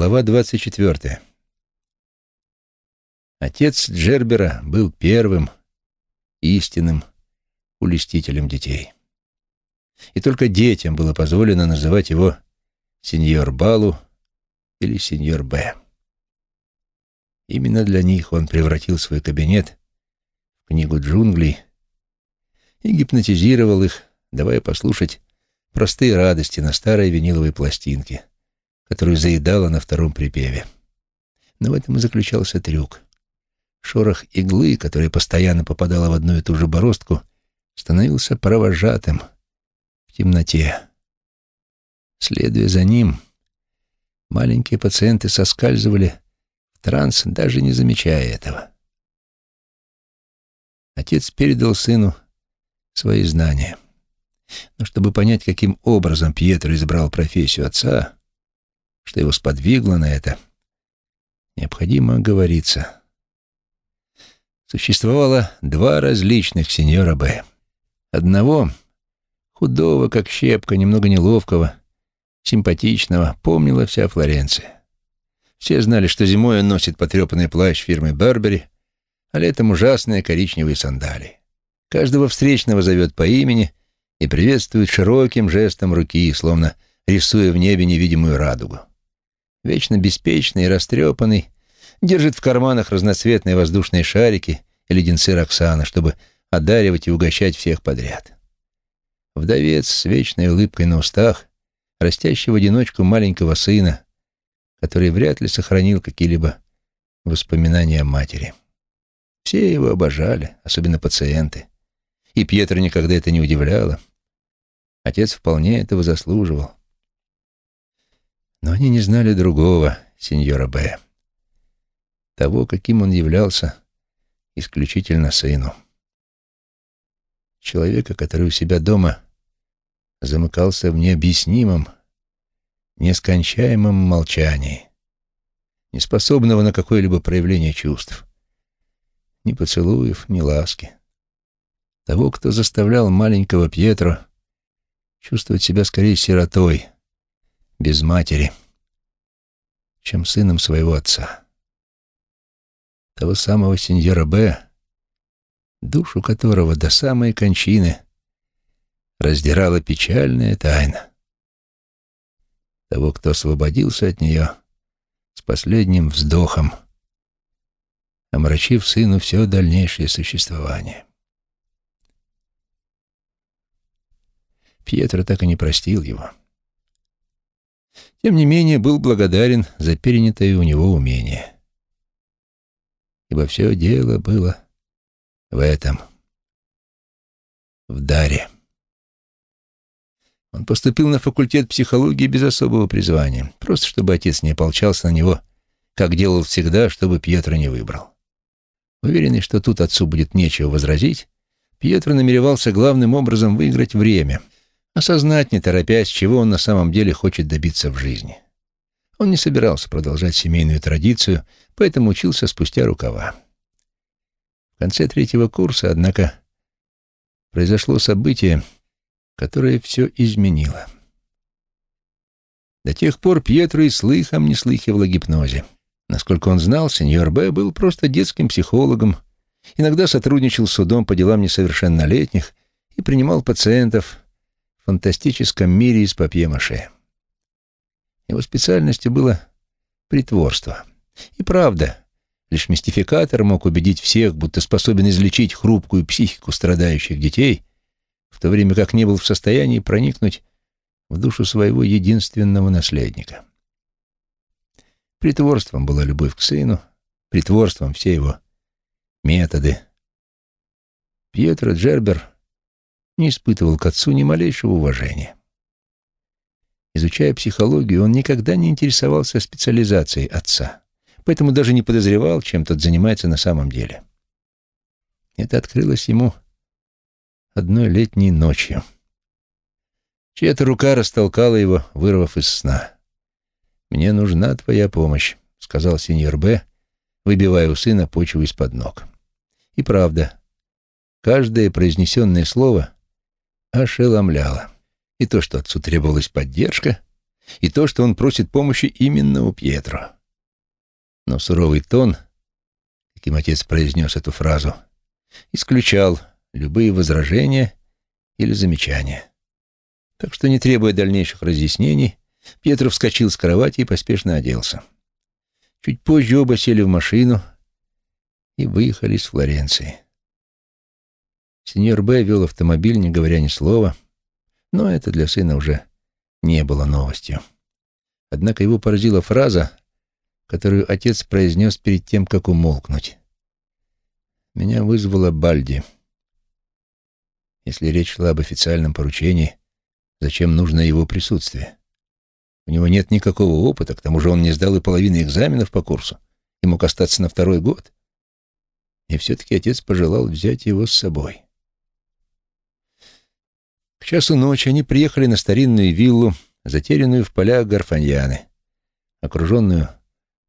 Глава 24. Отец Джербера был первым истинным улестителем детей. И только детям было позволено называть его сеньор Балу или сеньор Б. Именно для них он превратил свой кабинет в книгу джунглей и гипнотизировал их, давая послушать простые радости на старой виниловой пластинке, которую заедала на втором припеве. Но в этом и заключался трюк. Шорох иглы, которая постоянно попадала в одну и ту же бороздку, становился провожатым в темноте. Следуя за ним, маленькие пациенты соскальзывали в транс, даже не замечая этого. Отец передал сыну свои знания. Но чтобы понять, каким образом Пьетро избрал профессию отца, что его сподвигло на это, необходимо оговориться. Существовало два различных сеньора Б. Одного, худого, как щепка, немного неловкого, симпатичного, помнила вся Флоренция. Все знали, что зимой он носит потрепанный плащ фирмы Барбери, а летом ужасные коричневые сандалии. Каждого встречного зовет по имени и приветствует широким жестом руки, словно рисуя в небе невидимую радугу. Вечно беспечный и растрепанный, держит в карманах разноцветные воздушные шарики и леденцы Роксана, чтобы одаривать и угощать всех подряд. Вдовец с вечной улыбкой на устах, растящий в одиночку маленького сына, который вряд ли сохранил какие-либо воспоминания о матери. Все его обожали, особенно пациенты. И Пьетро никогда это не удивляло. Отец вполне этого заслуживал. Но они не знали другого сеньора Б. Того, каким он являлся исключительно сыну. Человека, который у себя дома замыкался в необъяснимом, нескончаемом молчании, неспособного на какое-либо проявление чувств, ни поцелуев, ни ласки. Того, кто заставлял маленького Пьетро чувствовать себя скорее сиротой, без матери, чем сыном своего отца. Того самого сеньора Б., душу которого до самой кончины раздирала печальная тайна. Того, кто освободился от нее с последним вздохом, омрачив сыну все дальнейшее существование. Пьетро так и не простил его. Тем не менее, был благодарен за перенятое у него умение. Ибо все дело было в этом, в даре. Он поступил на факультет психологии без особого призвания, просто чтобы отец не ополчался на него, как делал всегда, чтобы Пьетро не выбрал. Уверенный, что тут отцу будет нечего возразить, Пьетро намеревался главным образом выиграть время, осознать, не торопясь, чего он на самом деле хочет добиться в жизни. Он не собирался продолжать семейную традицию, поэтому учился спустя рукава. В конце третьего курса, однако, произошло событие, которое все изменило. До тех пор Пьетро и слыхом не слыхивал о гипнозе. Насколько он знал, сеньор Б. был просто детским психологом, иногда сотрудничал с судом по делам несовершеннолетних и принимал пациентов, фантастическом мире из папье-маше. Его специальностью было притворство. И правда, лишь мистификатор мог убедить всех, будто способен излечить хрупкую психику страдающих детей, в то время как не был в состоянии проникнуть в душу своего единственного наследника. Притворством была любовь к сыну, притворством все его методы. Пьетро Джербер не испытывал к отцу ни малейшего уважения. Изучая психологию, он никогда не интересовался специализацией отца, поэтому даже не подозревал, чем тот занимается на самом деле. Это открылось ему одной летней ночью. Чья-то рука растолкала его, вырвав из сна. «Мне нужна твоя помощь», — сказал сеньор Б., выбивая у сына почву из-под ног. И правда, каждое произнесенное слово ошеломляло. И то, что отцу требовалась поддержка, и то, что он просит помощи именно у Пьетро. Но суровый тон, каким отец произнес эту фразу, исключал любые возражения или замечания. Так что, не требуя дальнейших разъяснений, Пьетро вскочил с кровати и поспешно оделся. Чуть позже оба сели в машину и выехали из Флоренции. Сеньор Б. вел автомобиль, не говоря ни слова, но это для сына уже не было новостью. Однако его поразила фраза, которую отец произнес перед тем, как умолкнуть. «Меня вызвала Бальди. Если речь шла об официальном поручении, зачем нужно его присутствие? У него нет никакого опыта, к тому же он не сдал и половины экзаменов по курсу и мог остаться на второй год. И все-таки отец пожелал взять его с собой». К часу ночи они приехали на старинную виллу, затерянную в полях Гарфаньяны, окруженную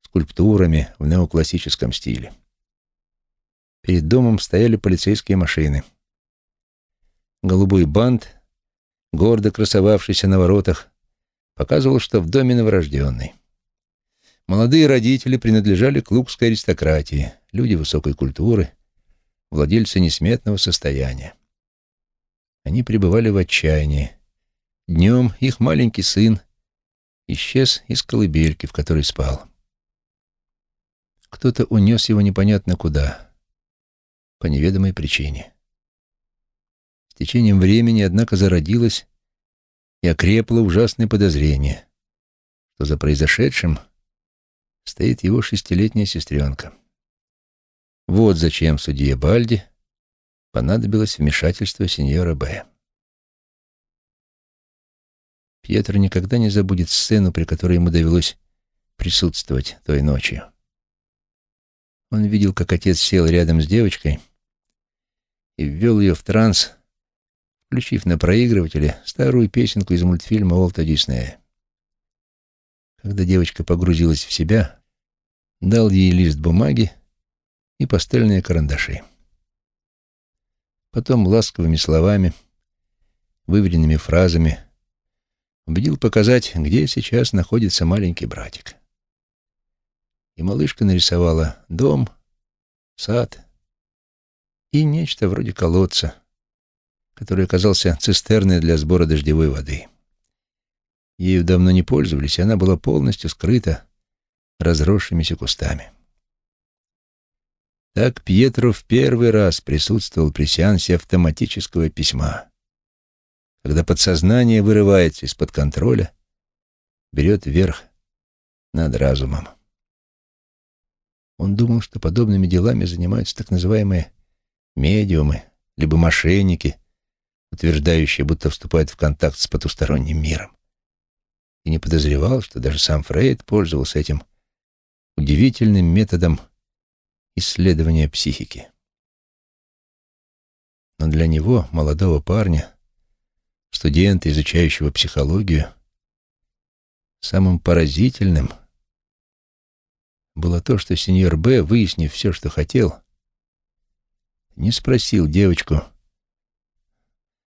скульптурами в неоклассическом стиле. Перед домом стояли полицейские машины. Голубой бант, гордо красовавшийся на воротах, показывал, что в доме новорожденный. Молодые родители принадлежали к лукской аристократии, люди высокой культуры, владельцы несметного состояния. Они пребывали в отчаянии. Днем их маленький сын исчез из колыбельки, в которой спал. Кто-то унес его непонятно куда, по неведомой причине. С течением времени, однако, зародилось и окрепло ужасное подозрение, что за произошедшим стоит его шестилетняя сестренка. Вот зачем судья Бальди понадобилось вмешательство сеньора Б. Пьетро никогда не забудет сцену, при которой ему довелось присутствовать той ночью. Он видел, как отец сел рядом с девочкой и ввел ее в транс, включив на проигрывателе старую песенку из мультфильма Уолта Диснея. Когда девочка погрузилась в себя, дал ей лист бумаги и пастельные карандаши. Потом ласковыми словами, выверенными фразами убедил показать, где сейчас находится маленький братик. И малышка нарисовала дом, сад и нечто вроде колодца, который оказался цистерной для сбора дождевой воды. Ею давно не пользовались, и она была полностью скрыта разросшимися кустами. Так Пьетро в первый раз присутствовал при сеансе автоматического письма, когда подсознание вырывается из-под контроля, берет верх над разумом. Он думал, что подобными делами занимаются так называемые медиумы, либо мошенники, утверждающие, будто вступают в контакт с потусторонним миром. И не подозревал, что даже сам Фрейд пользовался этим удивительным методом исследования психики. Но для него, молодого парня, студента, изучающего психологию, самым поразительным было то, что сеньор Б, выяснив все, что хотел, не спросил девочку,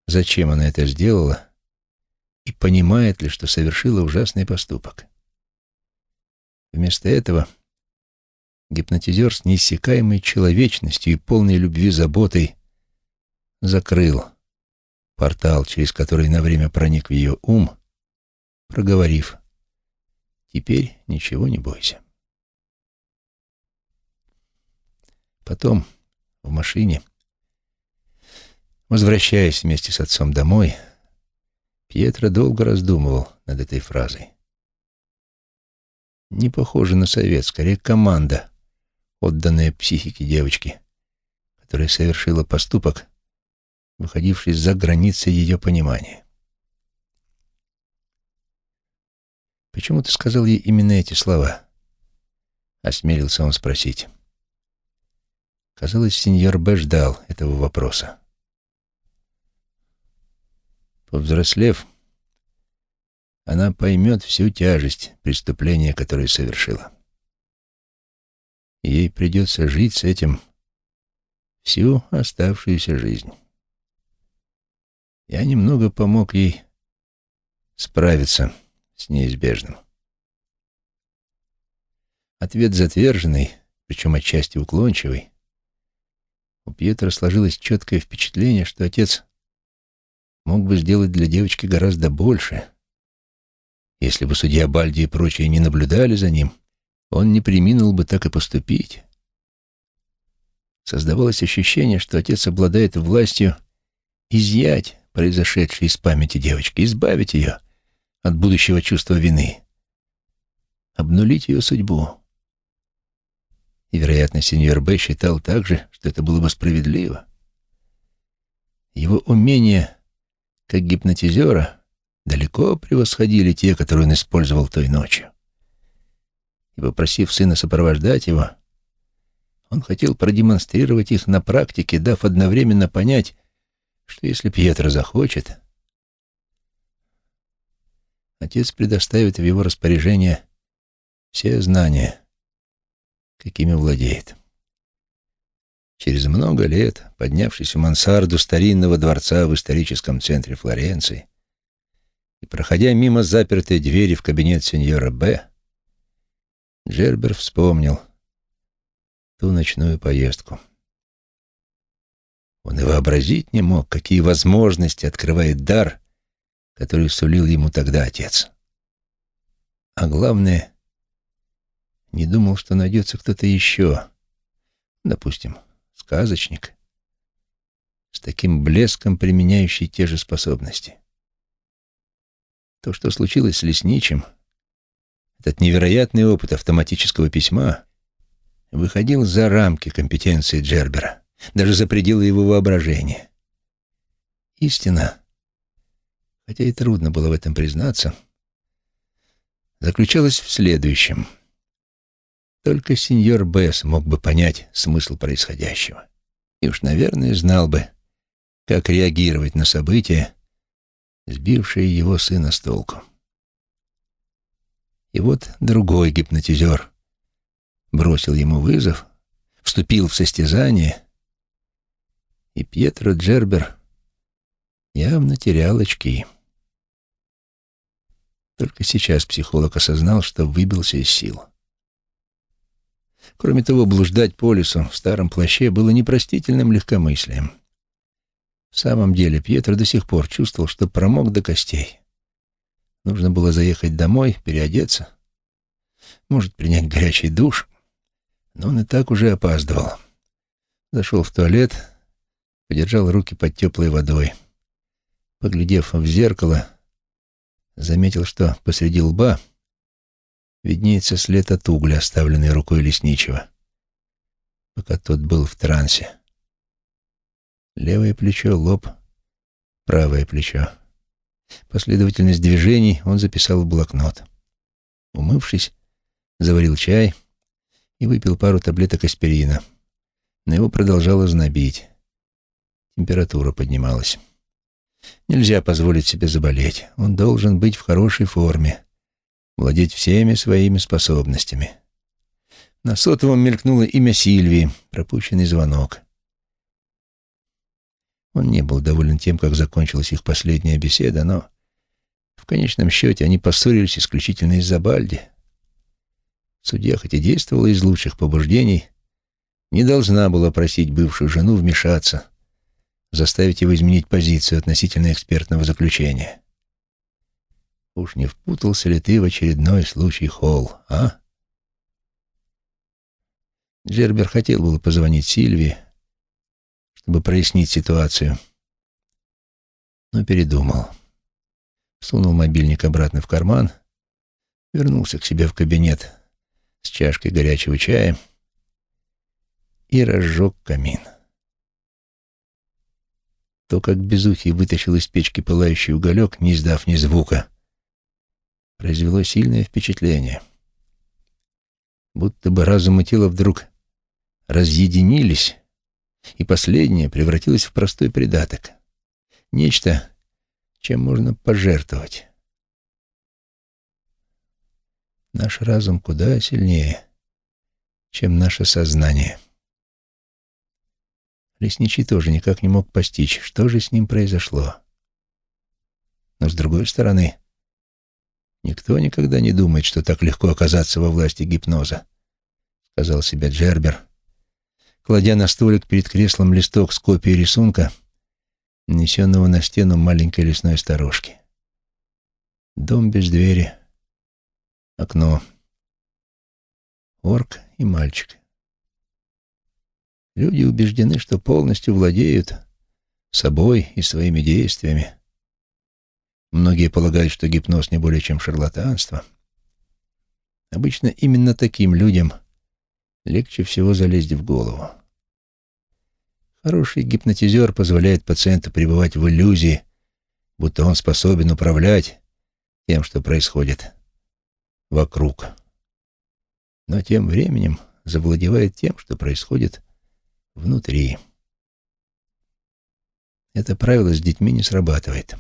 зачем она это сделала и понимает ли, что совершила ужасный поступок. Вместо этого гипнотизер с неиссякаемой человечностью и полной любви заботой закрыл портал, через который на время проник в ее ум, проговорив «Теперь ничего не бойся». Потом, в машине, возвращаясь вместе с отцом домой, Пьетро долго раздумывал над этой фразой. Не похоже на совет, скорее команда, отданная психике девочки, которая совершила поступок, выходивший за границы ее понимания. «Почему ты сказал ей именно эти слова?» — осмелился он спросить. Казалось, сеньор Б. ждал этого вопроса. Повзрослев, она поймет всю тяжесть преступления, которое совершила. Ей придется жить с этим всю оставшуюся жизнь. Я немного помог ей справиться с неизбежным. Ответ затверженный, причем отчасти уклончивый. У Пьетра сложилось четкое впечатление, что отец мог бы сделать для девочки гораздо больше. Если бы судья Бальди и прочие не наблюдали за ним, он не приминул бы так и поступить. Создавалось ощущение, что отец обладает властью изъять произошедшее из памяти девочки, избавить ее от будущего чувства вины, обнулить ее судьбу. И, вероятно, сеньор Б. считал также, что это было бы справедливо. Его умения как гипнотизера далеко превосходили те, которые он использовал той ночью. И, попросив сына сопровождать его, он хотел продемонстрировать их на практике, дав одновременно понять, что если Пьетро захочет, отец предоставит в его распоряжение все знания, какими владеет. Через много лет, поднявшись в мансарду старинного дворца в историческом центре Флоренции и проходя мимо запертой двери в кабинет сеньора Б., Джербер вспомнил ту ночную поездку. Он и вообразить не мог, какие возможности открывает дар, который сулил ему тогда отец. А главное, не думал, что найдется кто-то еще. Допустим, сказочник, с таким блеском применяющий те же способности. То, что случилось с лесничим, этот невероятный опыт автоматического письма, выходил за рамки компетенции Джербера, даже за пределы его воображения. Истина, хотя и трудно было в этом признаться, заключалась в следующем — только сеньор Бесс мог бы понять смысл происходящего. И уж, наверное, знал бы, как реагировать на события, сбившие его сына с толку. И вот другой гипнотизер бросил ему вызов, вступил в состязание, и Пьетро Джербер явно терял очки. Только сейчас психолог осознал, что выбился из сил. Кроме того, блуждать по лесу в старом плаще было непростительным легкомыслием. В самом деле, Пьетро до сих пор чувствовал, что промок до костей. Нужно было заехать домой, переодеться, может, принять горячий душ, но он и так уже опаздывал. Зашел в туалет, подержал руки под теплой водой. Поглядев в зеркало, заметил, что посреди лба — виднеется след от угля, оставленный рукой лесничего, пока тот был в трансе. Левое плечо, лоб, правое плечо. Последовательность движений он записал в блокнот. Умывшись, заварил чай и выпил пару таблеток аспирина. Но его продолжало знобить. Температура поднималась. Нельзя позволить себе заболеть. Он должен быть в хорошей форме владеть всеми своими способностями. На сотовом мелькнуло имя Сильвии, пропущенный звонок. Он не был доволен тем, как закончилась их последняя беседа, но в конечном счете они поссорились исключительно из-за Бальди. Судья, хоть и действовала из лучших побуждений, не должна была просить бывшую жену вмешаться, заставить его изменить позицию относительно экспертного заключения. Уж не впутался ли ты в очередной случай Холл, а? Джербер хотел было позвонить Сильвии, чтобы прояснить ситуацию, но передумал. Сунул мобильник обратно в карман, вернулся к себе в кабинет с чашкой горячего чая и разжег камин. То, как Безухий вытащил из печки пылающий уголек, не издав ни звука, произвело сильное впечатление. Будто бы разум и тело вдруг разъединились, и последнее превратилось в простой придаток. Нечто, чем можно пожертвовать. Наш разум куда сильнее, чем наше сознание. Лесничий тоже никак не мог постичь, что же с ним произошло. Но, с другой стороны, Никто никогда не думает, что так легко оказаться во власти гипноза, сказал себе Джербер, кладя на столик перед креслом листок с копией рисунка, нанесенного на стену маленькой лесной сторожки. Дом без двери, окно, орк и мальчик. Люди убеждены, что полностью владеют собой и своими действиями. Многие полагают, что гипноз не более чем шарлатанство. Обычно именно таким людям легче всего залезть в голову. Хороший гипнотизер позволяет пациенту пребывать в иллюзии, будто он способен управлять тем, что происходит вокруг. Но тем временем завладевает тем, что происходит внутри. Это правило с детьми не срабатывает.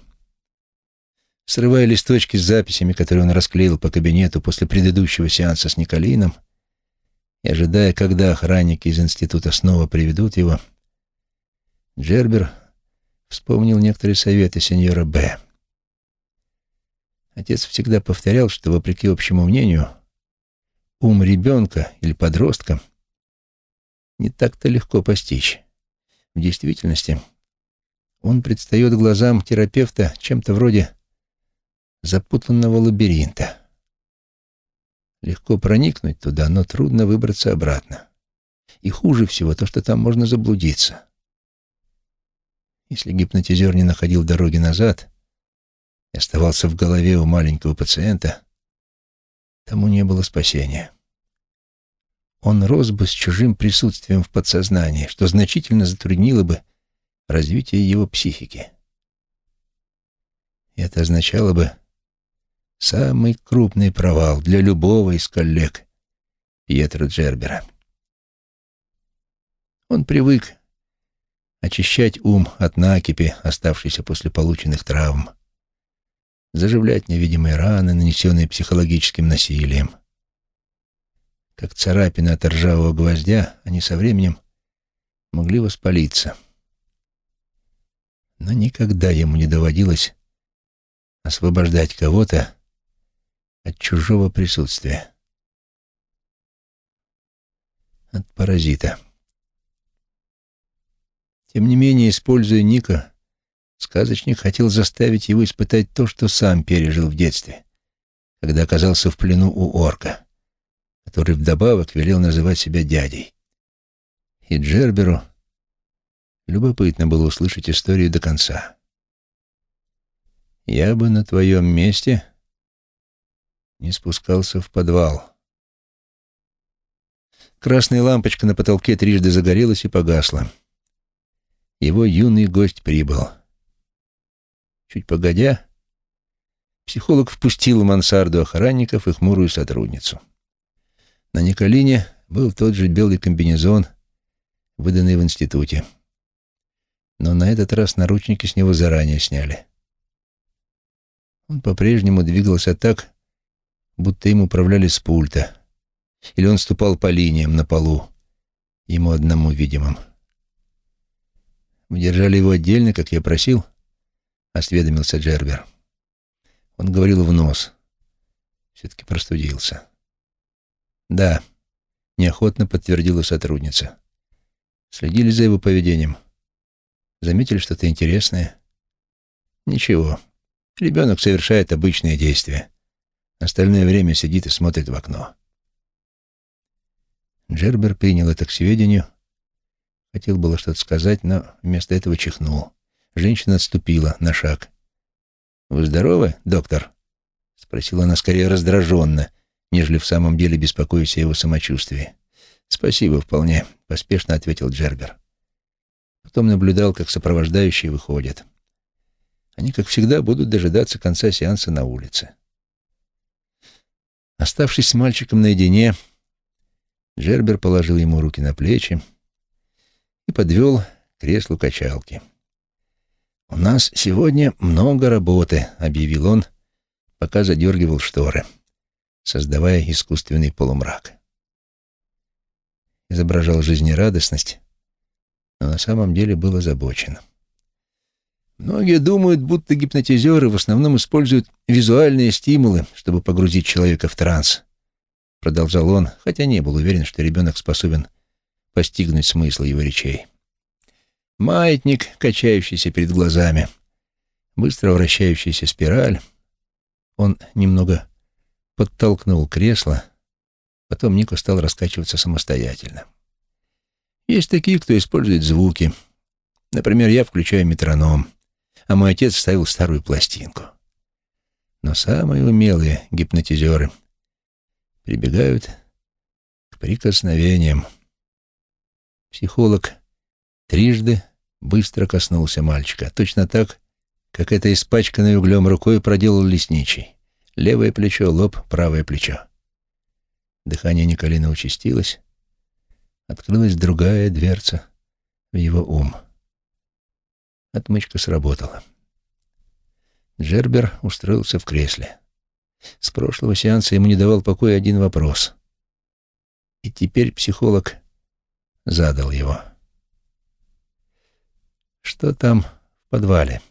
Срывая листочки с записями, которые он расклеил по кабинету после предыдущего сеанса с Николином, и ожидая, когда охранники из института снова приведут его, Джербер вспомнил некоторые советы сеньора Б. Отец всегда повторял, что, вопреки общему мнению, ум ребенка или подростка не так-то легко постичь. В действительности он предстает глазам терапевта чем-то вроде запутанного лабиринта. Легко проникнуть туда, но трудно выбраться обратно. И хуже всего то, что там можно заблудиться. Если гипнотизер не находил дороги назад и оставался в голове у маленького пациента, тому не было спасения. Он рос бы с чужим присутствием в подсознании, что значительно затруднило бы развитие его психики. Это означало бы самый крупный провал для любого из коллег Пьетро Джербера. Он привык очищать ум от накипи, оставшейся после полученных травм, заживлять невидимые раны, нанесенные психологическим насилием. Как царапины от ржавого гвоздя, они со временем могли воспалиться. Но никогда ему не доводилось освобождать кого-то от чужого присутствия, от паразита. Тем не менее, используя Ника, сказочник хотел заставить его испытать то, что сам пережил в детстве, когда оказался в плену у орка, который вдобавок велел называть себя дядей. И Джерберу любопытно было услышать историю до конца. «Я бы на твоем месте не спускался в подвал. Красная лампочка на потолке трижды загорелась и погасла. Его юный гость прибыл. Чуть погодя, психолог впустил в мансарду охранников и хмурую сотрудницу. На Николине был тот же белый комбинезон, выданный в институте. Но на этот раз наручники с него заранее сняли. Он по-прежнему двигался так, будто им управляли с пульта. Или он ступал по линиям на полу, ему одному видимым. «Мы держали его отдельно, как я просил», — осведомился Джербер. Он говорил в нос. Все-таки простудился. «Да», — неохотно подтвердила сотрудница. «Следили за его поведением. Заметили что-то интересное?» «Ничего. Ребенок совершает обычные действия. Остальное время сидит и смотрит в окно. Джербер принял это к сведению. Хотел было что-то сказать, но вместо этого чихнул. Женщина отступила на шаг. «Вы здоровы, доктор?» — спросила она скорее раздраженно, нежели в самом деле беспокоясь о его самочувствии. «Спасибо, вполне», — поспешно ответил Джербер. Потом наблюдал, как сопровождающие выходят. Они, как всегда, будут дожидаться конца сеанса на улице. Оставшись с мальчиком наедине, Джербер положил ему руки на плечи и подвел креслу качалки. «У нас сегодня много работы», — объявил он, пока задергивал шторы, создавая искусственный полумрак. Изображал жизнерадостность, но на самом деле был озабочен. Многие думают, будто гипнотизеры в основном используют визуальные стимулы, чтобы погрузить человека в транс. Продолжал он, хотя не был уверен, что ребенок способен постигнуть смысл его речей. Маятник, качающийся перед глазами, быстро вращающаяся спираль. Он немного подтолкнул кресло, потом Нико стал раскачиваться самостоятельно. Есть такие, кто использует звуки. Например, я включаю метроном а мой отец ставил старую пластинку. Но самые умелые гипнотизеры прибегают к прикосновениям. Психолог трижды быстро коснулся мальчика, точно так, как это испачканной углем рукой проделал лесничий. Левое плечо, лоб, правое плечо. Дыхание Николина участилось. Открылась другая дверца в его ум — Отмычка сработала. Джербер устроился в кресле. С прошлого сеанса ему не давал покоя один вопрос. И теперь психолог задал его. «Что там в подвале?»